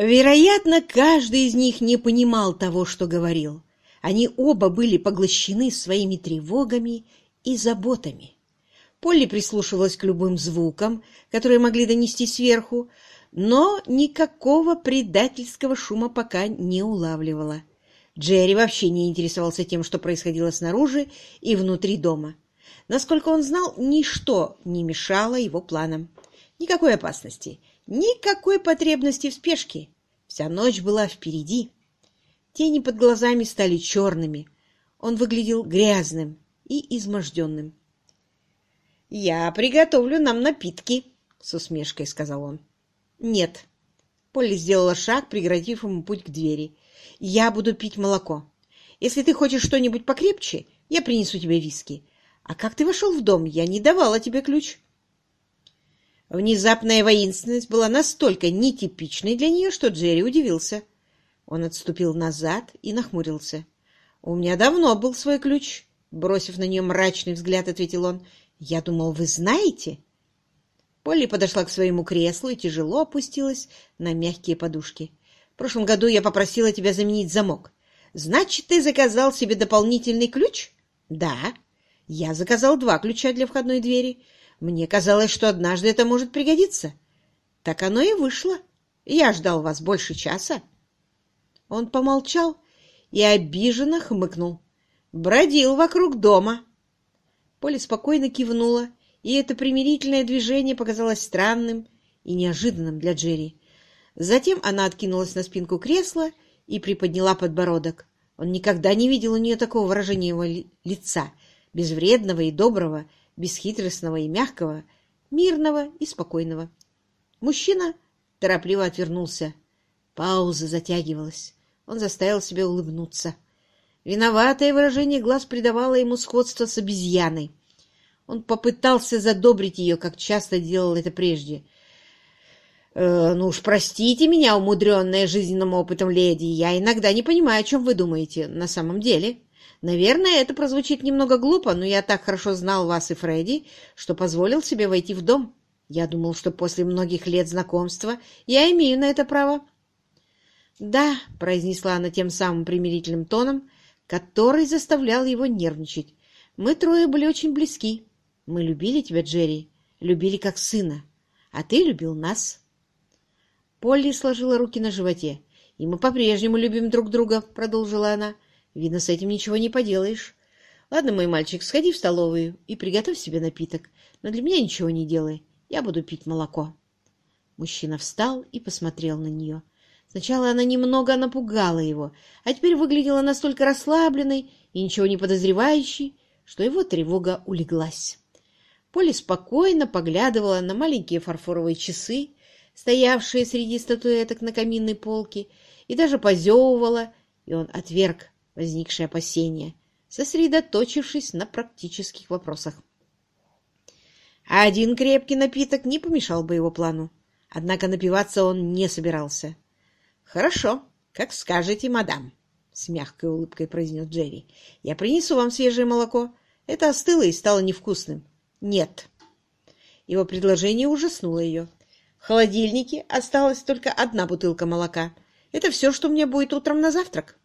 Вероятно, каждый из них не понимал того, что говорил. Они оба были поглощены своими тревогами и заботами. Полли прислушивалась к любым звукам, которые могли донести сверху, но никакого предательского шума пока не улавливала. Джерри вообще не интересовался тем, что происходило снаружи и внутри дома. Насколько он знал, ничто не мешало его планам. Никакой опасности, никакой потребности в спешке. Вся ночь была впереди. Тени под глазами стали черными. Он выглядел грязным и изможденным. «Я приготовлю нам напитки», — с усмешкой сказал он. «Нет». Полли сделала шаг, преградив ему путь к двери. «Я буду пить молоко. Если ты хочешь что-нибудь покрепче, я принесу тебе виски. А как ты вошел в дом? Я не давала тебе ключ». Внезапная воинственность была настолько нетипичной для нее, что Джерри удивился. Он отступил назад и нахмурился. «У меня давно был свой ключ», — бросив на нее мрачный взгляд, ответил он. «Я думал, вы знаете?» Полли подошла к своему креслу и тяжело опустилась на мягкие подушки. «В прошлом году я попросила тебя заменить замок. Значит, ты заказал себе дополнительный ключ?» «Да. Я заказал два ключа для входной двери. Мне казалось, что однажды это может пригодиться. Так оно и вышло. Я ждал вас больше часа. Он помолчал и обиженно хмыкнул. Бродил вокруг дома. Поля спокойно кивнула, и это примирительное движение показалось странным и неожиданным для Джерри. Затем она откинулась на спинку кресла и приподняла подбородок. Он никогда не видел у нее такого выражения его лица, безвредного и доброго, бесхитростного и мягкого, мирного и спокойного. Мужчина торопливо отвернулся. Пауза затягивалась. Он заставил себя улыбнуться. Виноватое выражение глаз придавало ему сходство с обезьяной. Он попытался задобрить ее, как часто делал это прежде. «Э, «Ну уж простите меня, умудренная жизненным опытом леди, я иногда не понимаю, о чем вы думаете на самом деле». Наверное, это прозвучит немного глупо, но я так хорошо знал вас и Фредди, что позволил себе войти в дом. Я думал, что после многих лет знакомства я имею на это право. «Да», — произнесла она тем самым примирительным тоном, который заставлял его нервничать. «Мы трое были очень близки. Мы любили тебя, Джерри, любили как сына, а ты любил нас». Полли сложила руки на животе. «И мы по-прежнему любим друг друга», — продолжила она. Видно, с этим ничего не поделаешь. Ладно, мой мальчик, сходи в столовую и приготовь себе напиток, но для меня ничего не делай. Я буду пить молоко. Мужчина встал и посмотрел на нее. Сначала она немного напугала его, а теперь выглядела настолько расслабленной и ничего не подозревающей, что его тревога улеглась. Поле спокойно поглядывала на маленькие фарфоровые часы, стоявшие среди статуэток на каминной полке, и даже позевывала, и он отверг возникшие опасения, сосредоточившись на практических вопросах. Один крепкий напиток не помешал бы его плану, однако напиваться он не собирался. «Хорошо, как скажете, мадам», — с мягкой улыбкой произнес Джерри. «Я принесу вам свежее молоко. Это остыло и стало невкусным». «Нет». Его предложение ужаснуло ее. В холодильнике осталась только одна бутылка молока. Это все, что мне будет утром на завтрак.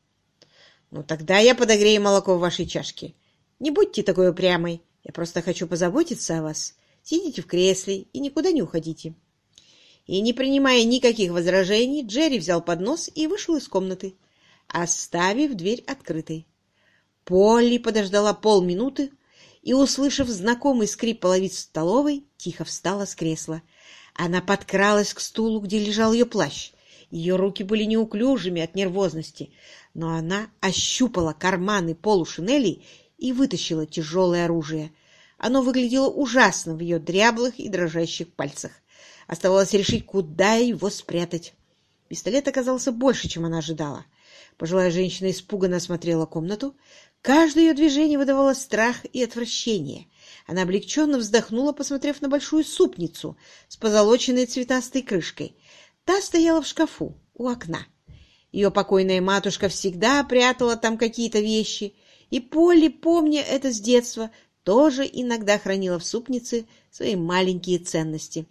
Ну, тогда я подогрею молоко в вашей чашке. Не будьте такой упрямой. Я просто хочу позаботиться о вас. Сидите в кресле и никуда не уходите. И, не принимая никаких возражений, Джерри взял поднос и вышел из комнаты, оставив дверь открытой. Полли подождала полминуты и, услышав знакомый скрип половиц столовой, тихо встала с кресла. Она подкралась к стулу, где лежал ее плащ. Ее руки были неуклюжими от нервозности, но она ощупала карманы полушинели и вытащила тяжелое оружие. Оно выглядело ужасно в ее дряблых и дрожащих пальцах. Оставалось решить, куда его спрятать. Пистолет оказался больше, чем она ожидала. Пожилая женщина испуганно осмотрела комнату. Каждое ее движение выдавало страх и отвращение. Она облегченно вздохнула, посмотрев на большую супницу с позолоченной цветастой крышкой. Та стояла в шкафу у окна. Ее покойная матушка всегда прятала там какие-то вещи, и Полли, помня это с детства, тоже иногда хранила в супнице свои маленькие ценности.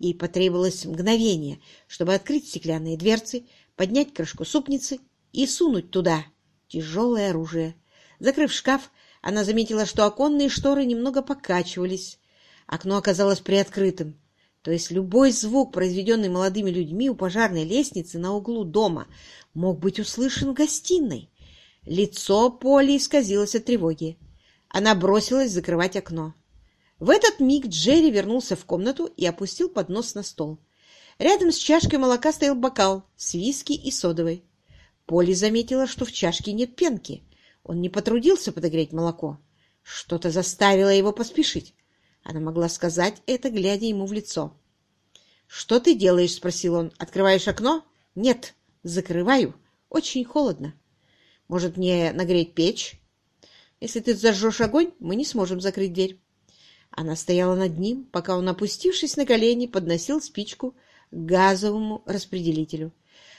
и потребовалось мгновение, чтобы открыть стеклянные дверцы, поднять крышку супницы и сунуть туда тяжелое оружие. Закрыв шкаф, она заметила, что оконные шторы немного покачивались. Окно оказалось приоткрытым, то есть любой звук, произведенный молодыми людьми у пожарной лестницы на углу дома, мог быть услышан в гостиной. Лицо Поли исказилось от тревоги. Она бросилась закрывать окно. В этот миг Джерри вернулся в комнату и опустил поднос на стол. Рядом с чашкой молока стоял бокал с виски и содовой. Поли заметила, что в чашке нет пенки. Он не потрудился подогреть молоко. Что-то заставило его поспешить. Она могла сказать это, глядя ему в лицо. «Что ты делаешь?» — спросил он. «Открываешь окно?» «Нет, закрываю. Очень холодно. Может, мне нагреть печь? Если ты зажжешь огонь, мы не сможем закрыть дверь». Она стояла над ним, пока он, опустившись на колени, подносил спичку к газовому распределителю.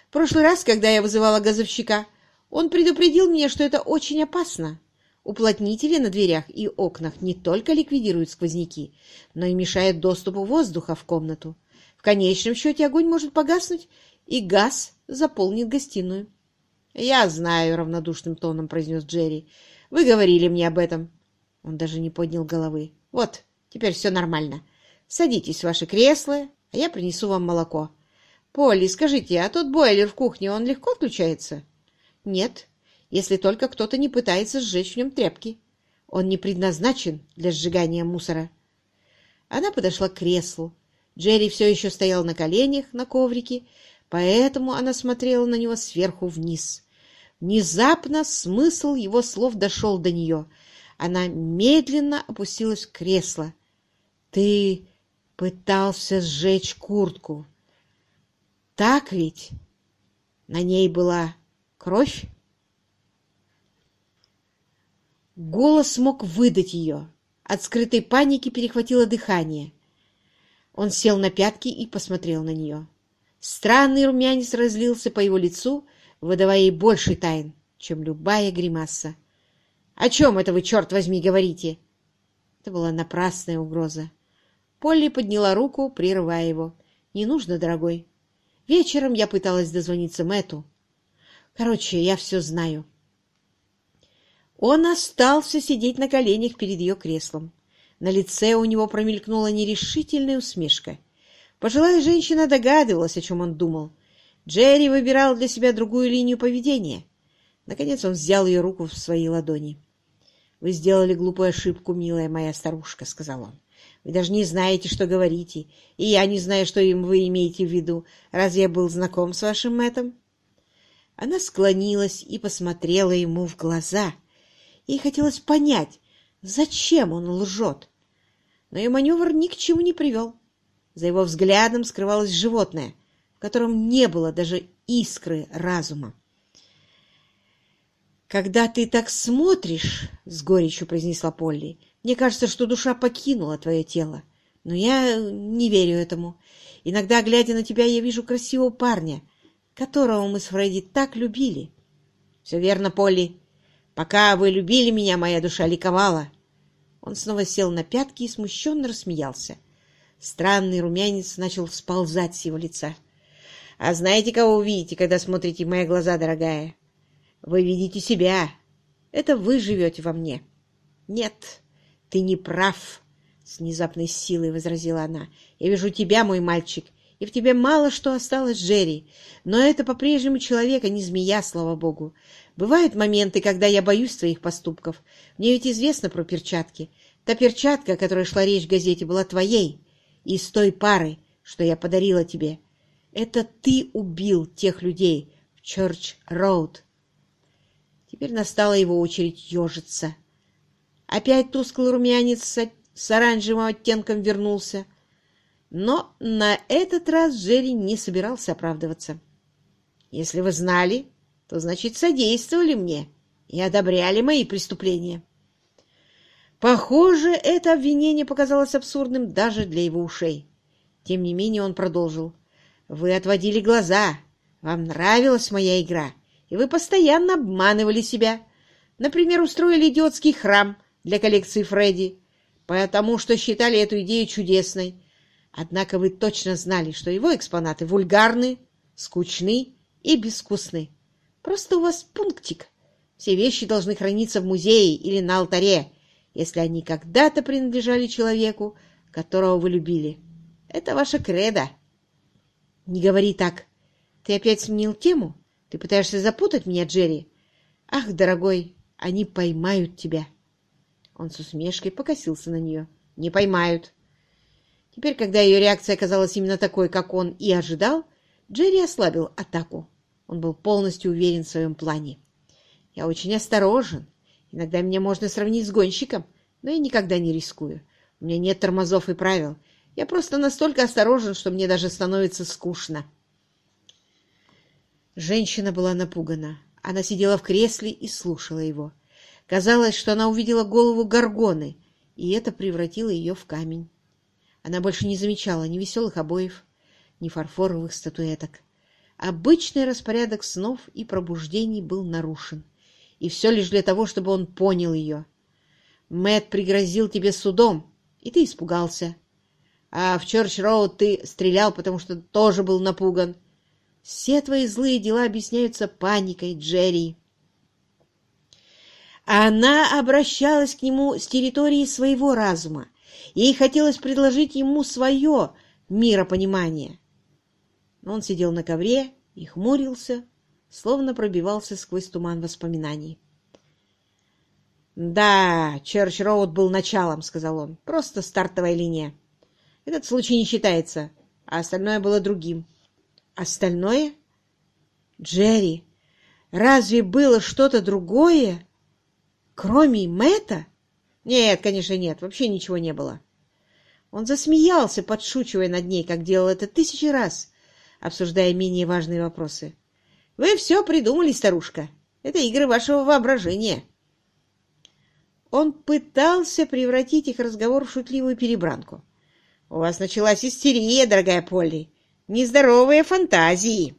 В прошлый раз, когда я вызывала газовщика, он предупредил меня, что это очень опасно. Уплотнители на дверях и окнах не только ликвидируют сквозняки, но и мешают доступу воздуха в комнату. В конечном счете огонь может погаснуть, и газ заполнит гостиную. — Я знаю, — равнодушным тоном произнес Джерри. — Вы говорили мне об этом. Он даже не поднял головы. — Вот, теперь все нормально. Садитесь в ваше кресло, а я принесу вам молоко. Полли, скажите, а тот бойлер в кухне, он легко включается? Нет, если только кто-то не пытается сжечь в нем тряпки. Он не предназначен для сжигания мусора. Она подошла к креслу. Джерри все еще стоял на коленях на коврике, поэтому она смотрела на него сверху вниз. Внезапно смысл его слов дошел до нее. Она медленно опустилась в кресло. «Ты пытался сжечь куртку. Так ведь? На ней была кровь?» Голос мог выдать ее. От скрытой паники перехватило дыхание. Он сел на пятки и посмотрел на нее. Странный румянец разлился по его лицу, выдавая ей больше тайн, чем любая гримаса. «О чем это вы, черт возьми, говорите?» Это была напрасная угроза. Полли подняла руку, прерывая его. «Не нужно, дорогой. Вечером я пыталась дозвониться Мэту. Короче, я все знаю». Он остался сидеть на коленях перед ее креслом. На лице у него промелькнула нерешительная усмешка. Пожилая женщина догадывалась, о чем он думал. Джерри выбирал для себя другую линию поведения. Наконец он взял ее руку в свои ладони. «Вы сделали глупую ошибку, милая моя старушка», — сказал он. «Вы даже не знаете, что говорите, и я не знаю, что им вы имеете в виду. Разве я был знаком с вашим Мэттом?» Она склонилась и посмотрела ему в глаза — Ей хотелось понять, зачем он лжет. Но и маневр ни к чему не привел. За его взглядом скрывалось животное, в котором не было даже искры разума. «Когда ты так смотришь, — с горечью произнесла Полли, — мне кажется, что душа покинула твое тело. Но я не верю этому. Иногда, глядя на тебя, я вижу красивого парня, которого мы с Фредди так любили. — Все верно, Полли. Пока вы любили меня, моя душа ликовала. Он снова сел на пятки и смущенно рассмеялся. Странный румянец начал сползать с его лица. «А знаете, кого вы видите, когда смотрите в мои глаза, дорогая? Вы видите себя. Это вы живете во мне». «Нет, ты не прав», — с внезапной силой возразила она. «Я вижу тебя, мой мальчик, в тебе мало что осталось, Джерри. Но это по-прежнему человек, а не змея, слава богу. Бывают моменты, когда я боюсь своих поступков. Мне ведь известно про перчатки. Та перчатка, о которой шла речь в газете, была твоей. Из той пары, что я подарила тебе. Это ты убил тех людей в Чёрч-Роуд. Теперь настала его очередь ежиться. Опять тусклый румянец с оранжевым оттенком вернулся. Но на этот раз Джерри не собирался оправдываться. «Если вы знали, то, значит, содействовали мне и одобряли мои преступления. Похоже, это обвинение показалось абсурдным даже для его ушей. Тем не менее он продолжил. «Вы отводили глаза, вам нравилась моя игра, и вы постоянно обманывали себя. Например, устроили идиотский храм для коллекции Фредди, потому что считали эту идею чудесной. Однако вы точно знали, что его экспонаты вульгарны, скучны и безвкусны. Просто у вас пунктик. Все вещи должны храниться в музее или на алтаре, если они когда-то принадлежали человеку, которого вы любили. Это ваша кредо. Не говори так. Ты опять сменил тему? Ты пытаешься запутать меня, Джерри? Ах, дорогой, они поймают тебя. Он с усмешкой покосился на нее. Не поймают. Теперь, когда ее реакция оказалась именно такой, как он и ожидал, Джерри ослабил атаку. Он был полностью уверен в своем плане. «Я очень осторожен. Иногда меня можно сравнить с гонщиком, но я никогда не рискую. У меня нет тормозов и правил. Я просто настолько осторожен, что мне даже становится скучно». Женщина была напугана. Она сидела в кресле и слушала его. Казалось, что она увидела голову горгоны, и это превратило ее в камень. Она больше не замечала ни веселых обоев, ни фарфоровых статуэток. Обычный распорядок снов и пробуждений был нарушен. И все лишь для того, чтобы он понял ее. Мэт пригрозил тебе судом, и ты испугался. А в Чорч-Роуд ты стрелял, потому что тоже был напуган. Все твои злые дела объясняются паникой, Джерри. Она обращалась к нему с территории своего разума. Ей хотелось предложить ему свое миропонимание. Он сидел на ковре и хмурился, словно пробивался сквозь туман воспоминаний. «Да, Черч-Роуд был началом», — сказал он. «Просто стартовая линия. Этот случай не считается, а остальное было другим». «Остальное? Джерри, разве было что-то другое, кроме Мэтта?» «Нет, конечно, нет. Вообще ничего не было». Он засмеялся, подшучивая над ней, как делал это тысячи раз, обсуждая менее важные вопросы. «Вы все придумали, старушка. Это игры вашего воображения». Он пытался превратить их разговор в шутливую перебранку. «У вас началась истерия, дорогая Полли. Нездоровые фантазии».